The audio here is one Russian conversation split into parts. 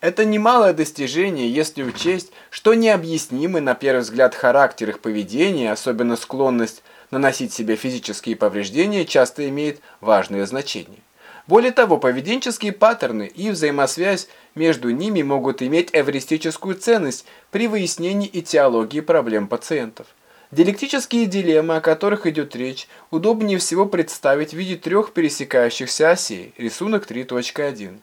Это немалое достижение, если учесть, что необъяснимый на первый взгляд характер их поведения, особенно склонность наносить себе физические повреждения, часто имеет важное значение. Более того, поведенческие паттерны и взаимосвязь между ними могут иметь эвристическую ценность при выяснении этиологии проблем пациентов. Диалектические дилеммы, о которых идет речь, удобнее всего представить в виде трех пересекающихся осей. Рисунок 3.1.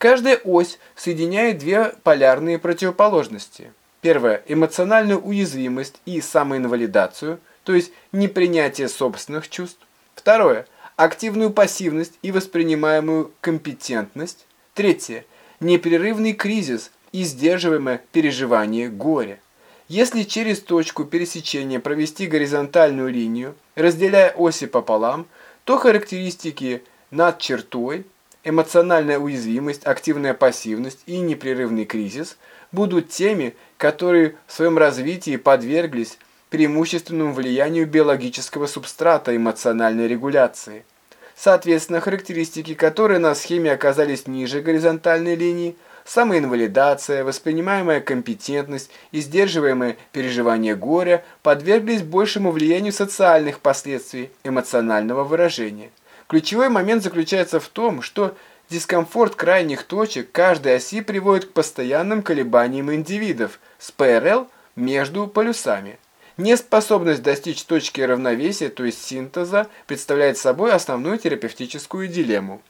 Каждая ось соединяет две полярные противоположности. Первая – эмоциональную уязвимость и самоинвалидацию, то есть непринятие собственных чувств. Второе – активную пассивность и воспринимаемую компетентность. Третье – непрерывный кризис и сдерживаемое переживание горя. Если через точку пересечения провести горизонтальную линию, разделяя оси пополам, то характеристики над чертой – эмоциональная уязвимость, активная пассивность и непрерывный кризис будут теми, которые в своем развитии подверглись преимущественному влиянию биологического субстрата эмоциональной регуляции. Соответственно, характеристики, которые на схеме оказались ниже горизонтальной линии, самоинвалидация, воспринимаемая компетентность и сдерживаемое переживание горя подверглись большему влиянию социальных последствий эмоционального выражения. Ключевой момент заключается в том, что дискомфорт крайних точек каждой оси приводит к постоянным колебаниям индивидов с ПРЛ между полюсами. Неспособность достичь точки равновесия, то есть синтеза, представляет собой основную терапевтическую дилемму.